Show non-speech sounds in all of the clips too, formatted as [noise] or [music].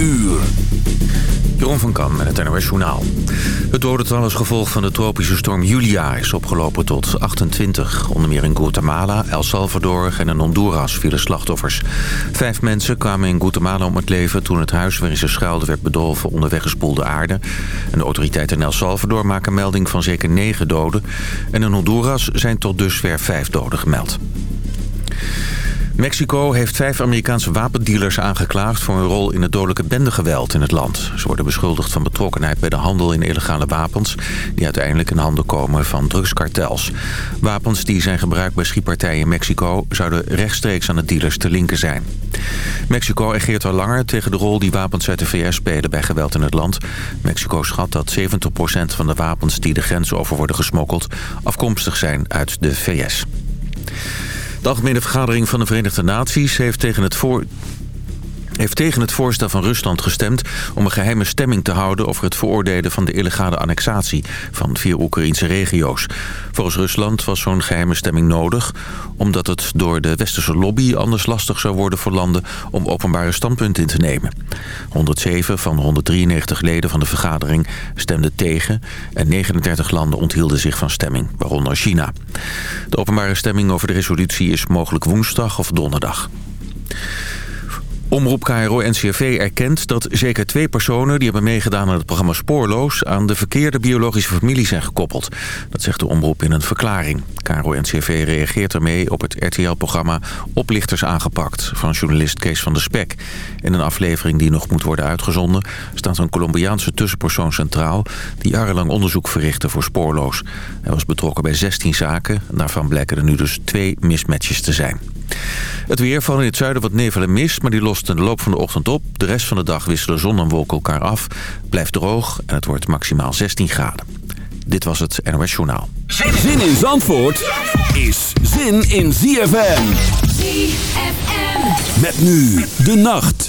uur. Jeroen van Kan met het NOS Journaal. Het dodental als gevolg van de tropische storm Julia is opgelopen tot 28. Onder meer in Guatemala, El Salvador en in Honduras vielen slachtoffers. Vijf mensen kwamen in Guatemala om het leven... toen het huis waarin ze schuilden werd bedolven onder weggespoelde aarde. En de autoriteiten in El Salvador maken melding van zeker negen doden. En in Honduras zijn tot dusver vijf doden gemeld. Mexico heeft vijf Amerikaanse wapendealers aangeklaagd... voor hun rol in het dodelijke bendegeweld in het land. Ze worden beschuldigd van betrokkenheid bij de handel in illegale wapens... die uiteindelijk in handen komen van drugskartels. Wapens die zijn gebruikt bij schietpartijen in Mexico... zouden rechtstreeks aan de dealers te linken zijn. Mexico ageert al langer tegen de rol die wapens uit de VS spelen... bij geweld in het land. Mexico schat dat 70% van de wapens die de grens over worden gesmokkeld... afkomstig zijn uit de VS. De Algemene Vergadering van de Verenigde Naties heeft tegen het voor heeft tegen het voorstel van Rusland gestemd om een geheime stemming te houden over het veroordelen van de illegale annexatie van vier Oekraïnse regio's. Volgens Rusland was zo'n geheime stemming nodig omdat het door de westerse lobby anders lastig zou worden voor landen om openbare standpunten in te nemen. 107 van de 193 leden van de vergadering stemden tegen en 39 landen onthielden zich van stemming, waaronder China. De openbare stemming over de resolutie is mogelijk woensdag of donderdag. Omroep KRO-NCRV erkent dat zeker twee personen... die hebben meegedaan aan het programma Spoorloos... aan de verkeerde biologische familie zijn gekoppeld. Dat zegt de omroep in een verklaring. KRO-NCRV reageert ermee op het RTL-programma Oplichters aangepakt... van journalist Kees van der Spek. In een aflevering die nog moet worden uitgezonden... staat een Colombiaanse tussenpersoon centraal... die jarenlang onderzoek verrichtte voor Spoorloos. Hij was betrokken bij 16 zaken. Daarvan blijken er nu dus twee mismatches te zijn. Het weer van in het zuiden wat nevel en mist, maar die lost in de loop van de ochtend op. De rest van de dag wisselen zon en wolken elkaar af. Blijft droog en het wordt maximaal 16 graden. Dit was het NOS Journaal. Zin in Zandvoort is zin in ZFM. ZFM. Met nu de nacht.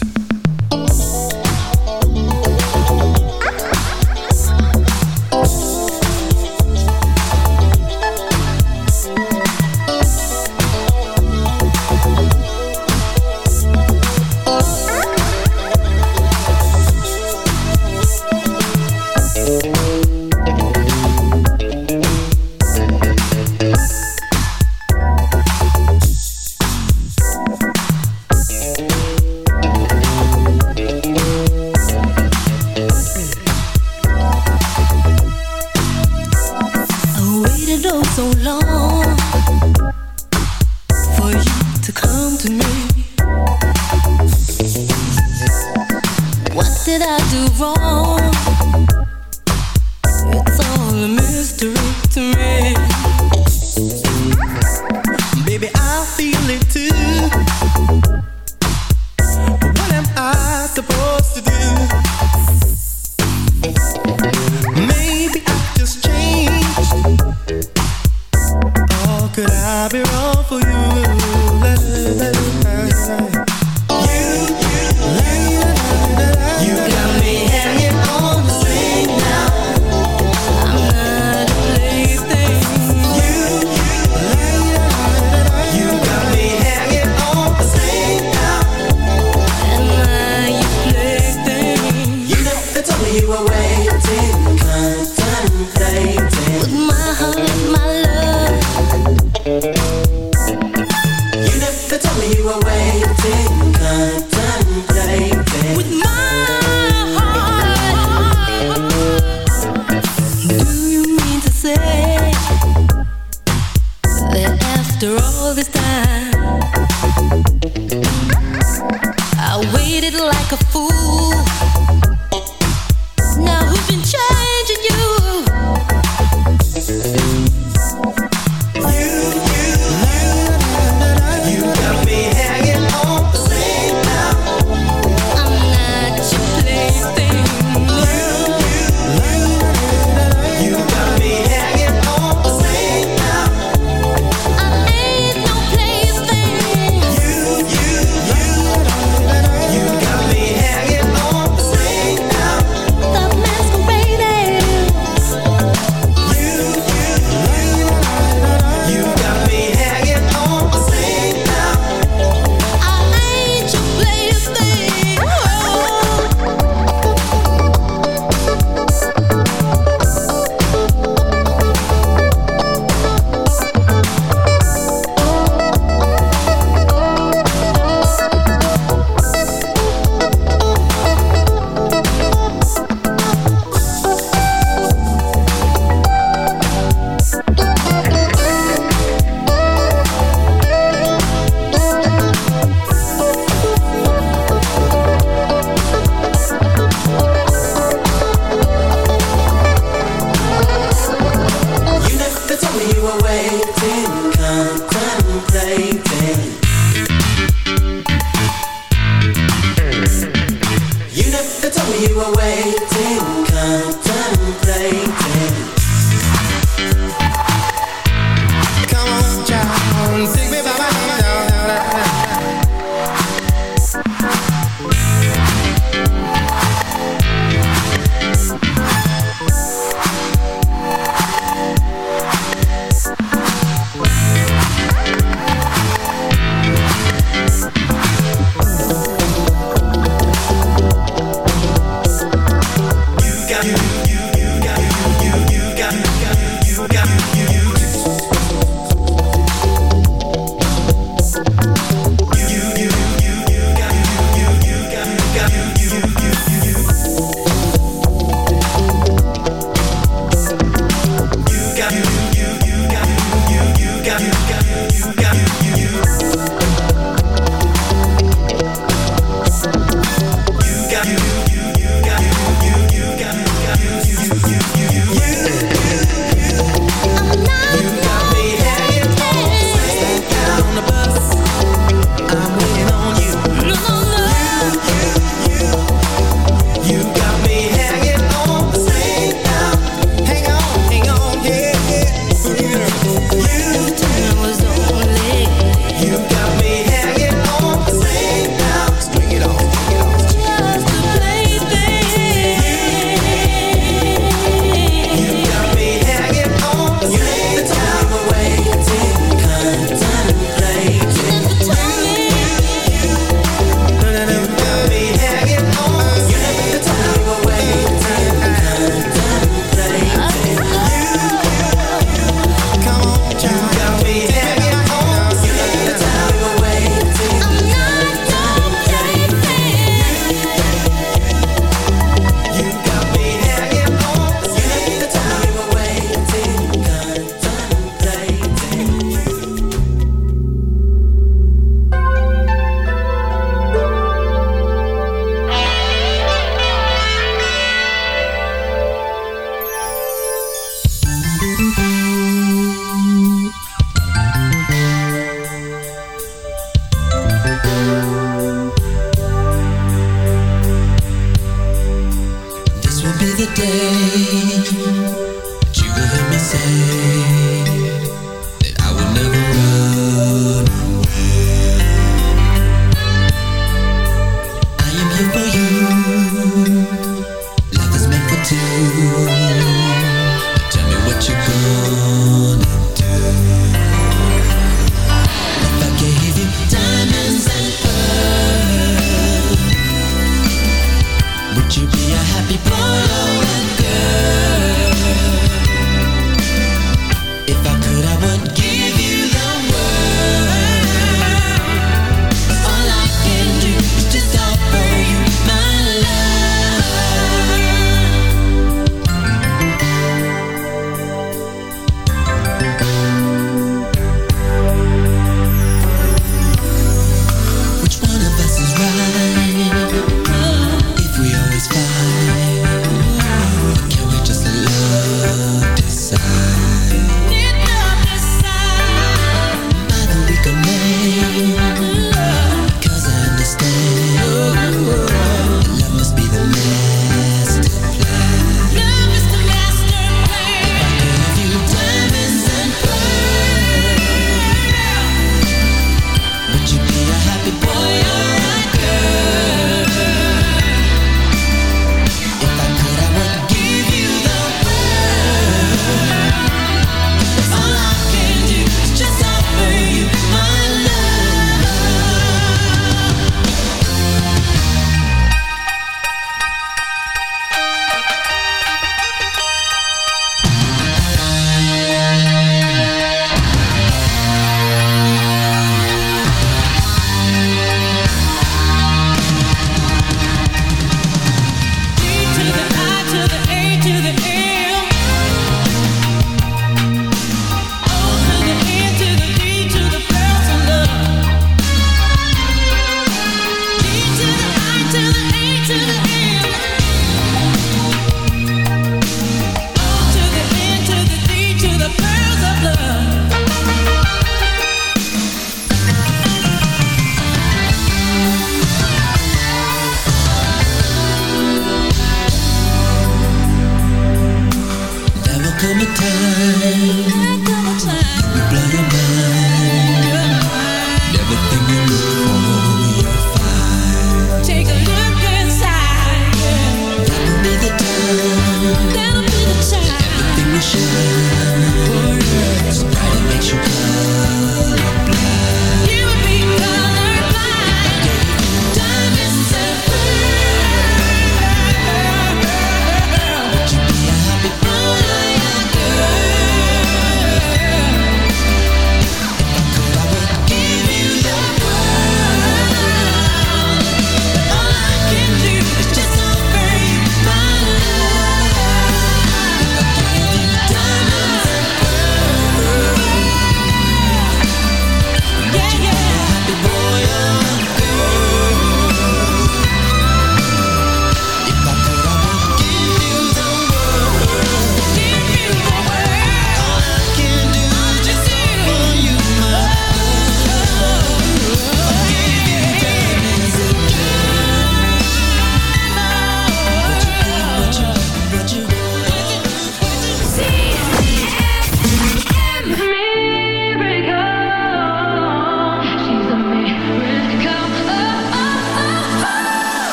love.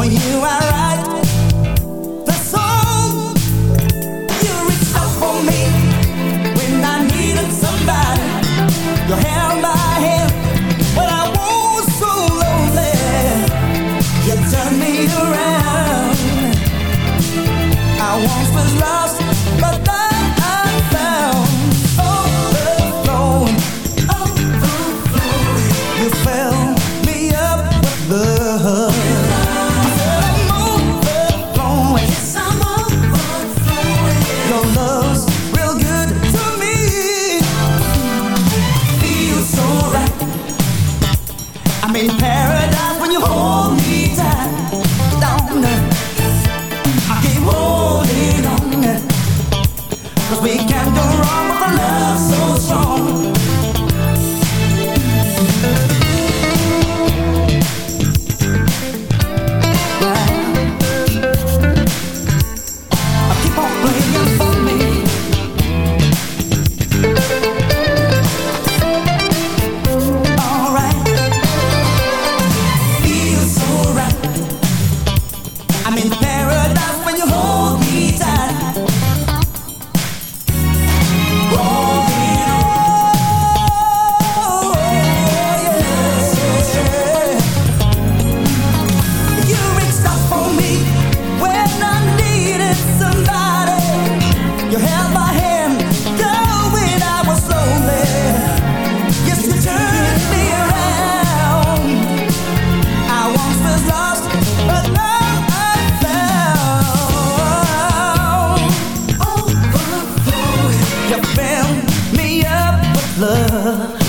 for you. I love.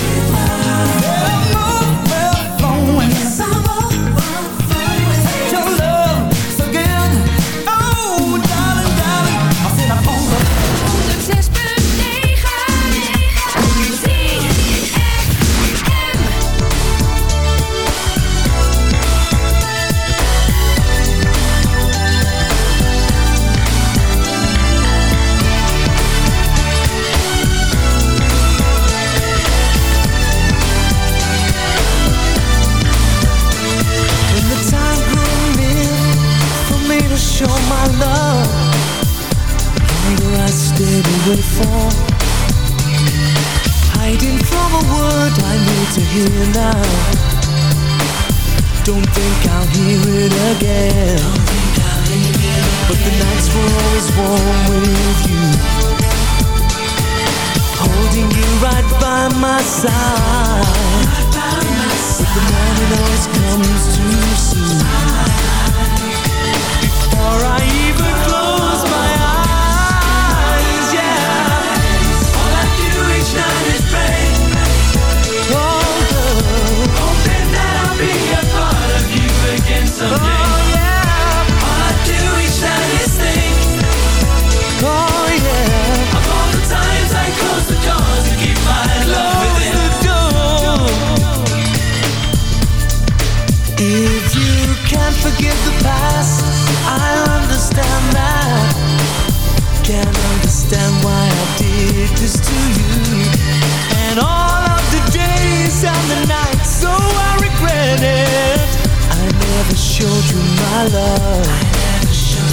my love. I love.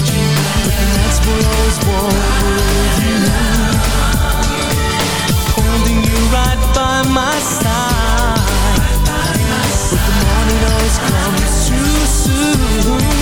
That's what I always wanted with you. Holding you right by my side. But the morning always comes too soon.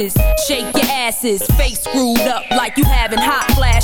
Glasses, shake your asses, face screwed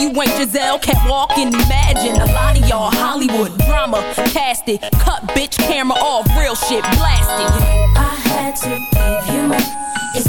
you ain't Giselle, can't walk and imagine. A lot of y'all Hollywood drama, cast it. Cut bitch camera off, real shit blasted. I had to give you my, it's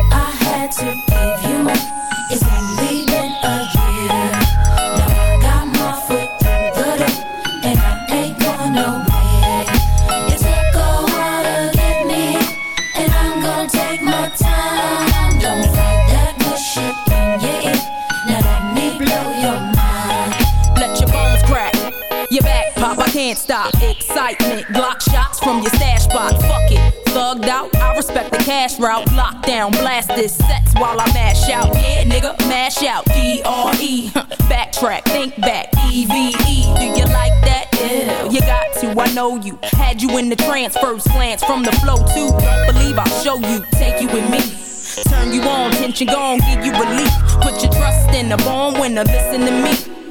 Had to give you been a year. Now I got my foot through the door, and I ain't going nowhere. It took a while to get me, and I'm gonna take my time. Don't fight that your. Now let me blow your mind. Let your bones crack. Your back pop, I can't stop. Excitement, Glock shots from your stash box. Fuck it, thugged out. Cash route. Lockdown, blast this sets while I mash out. Yeah, nigga, mash out. D R E. [laughs] Backtrack, think back. E V E. Do you like that? Yeah, you got to. I know you. Had you in the trance, first glance from the flow too. Believe I'll show you. Take you with me. Turn you on, tension gone, give you relief. Put your trust in a born winner, listen to me.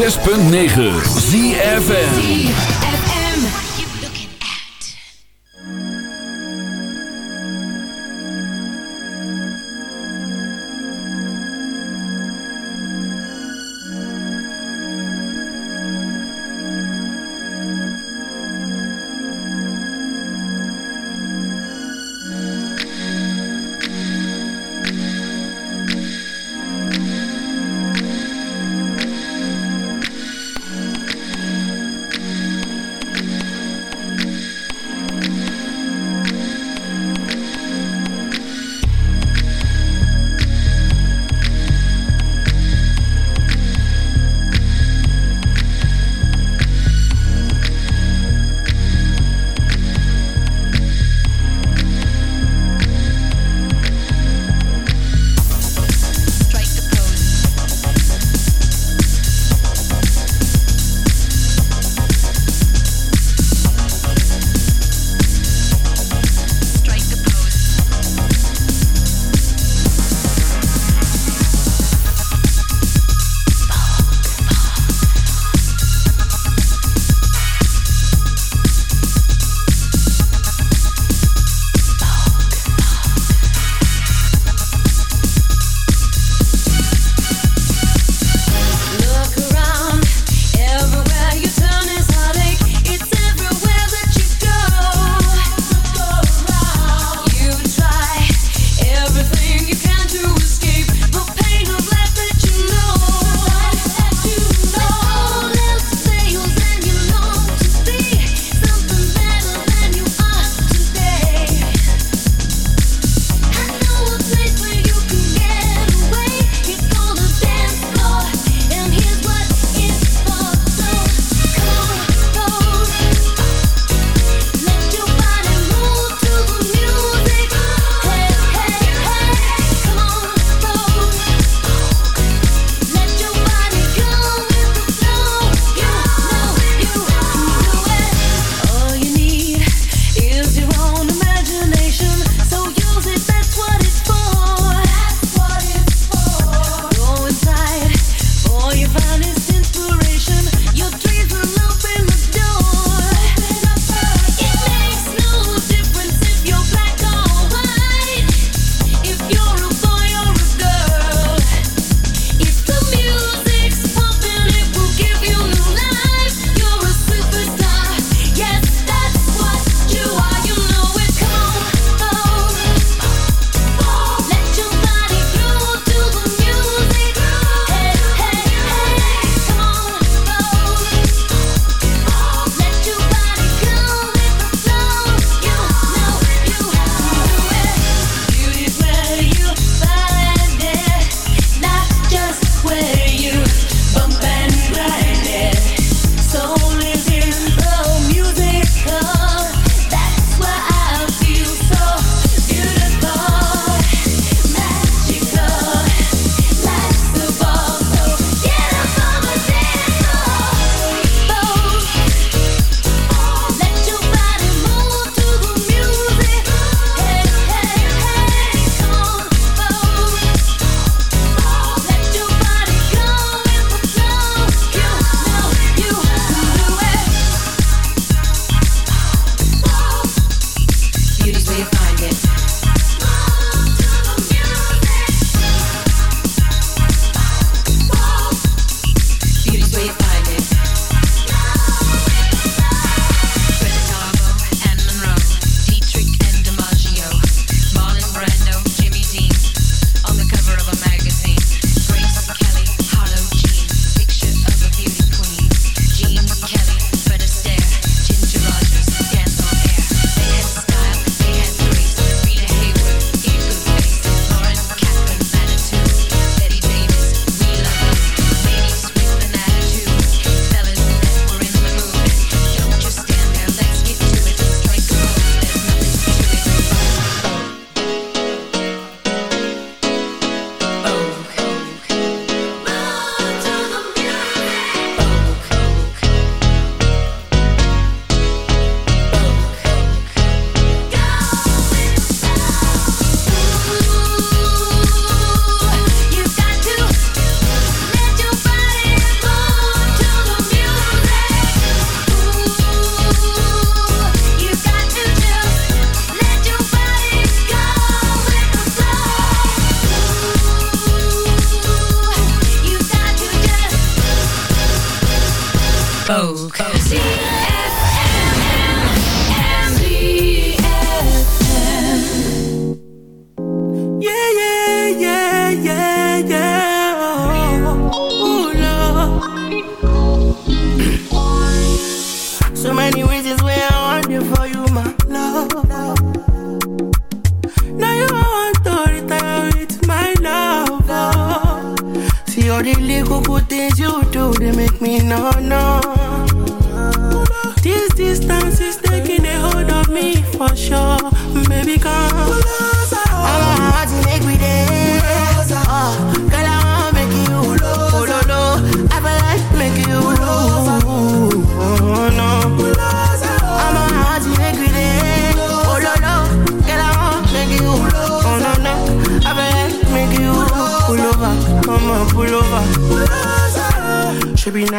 106.9 ZFM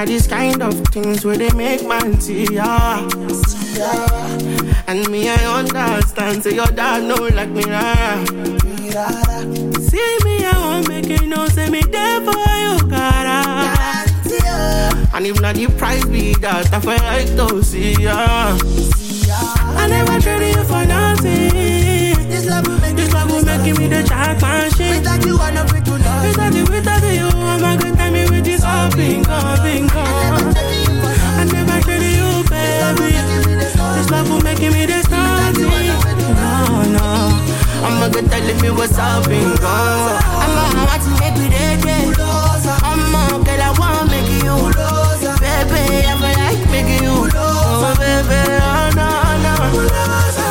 Of these kind of things where they make man see ya. Yeah. And me, I understand, say your dad know like me, rara. See me, I won't make it no, say me there for you, cara. And if not the price be that, I feel like to see ya. I never traded you for nothing. This love will make, this love will make me the jackpot machine. Without you, I'm not free to love. Without you, without you, I'm a good time. I'm never showing you, baby. This love is making me dizzy. No, no, I'ma go telling me what's up, been gone. I'ma. I'ma girl, I wanna make you. Baby, I like making you. Oh, baby, oh, no, no.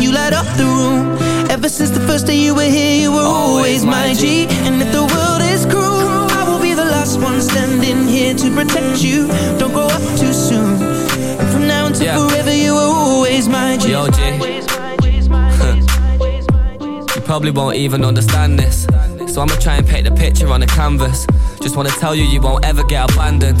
And you light up the room Ever since the first day you were here You were always my G And if the world is cruel I will be the last one standing here To protect you Don't grow up too soon And from now until Yeah. forever You were always my G Yo, G. [laughs] You probably won't even understand this. So I'ma try and paint the picture on the canvas. Just wanna tell you, you won't ever get abandoned.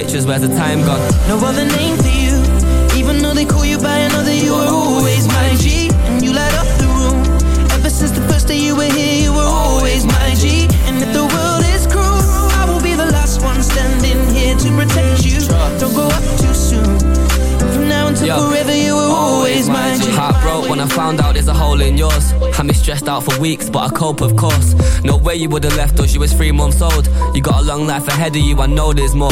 where's the time gone? No other name for you Even though they call you by another You were always my G And you light up the room Ever since the first day you were here You were always my G And if the world is cruel I will be the last one standing here To protect you Don't go up too soon From now until Yo. forever You were always my G Heart broke when I found out there's a hole in yours. Had me stressed out for weeks, but I cope, of course. No way you would have left us, you was three months old. You got a long life ahead of you, I know there's more.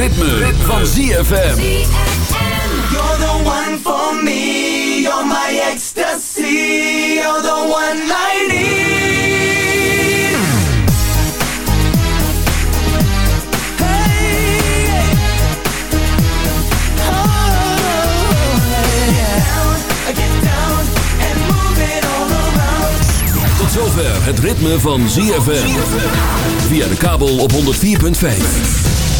Het ritme, van ZFM. You're the one for me. You're my ecstasy. You're the one I need. Hey, yeah. Get down and move it all around. Tot zover het ritme van ZFM. Via de kabel op 104.5.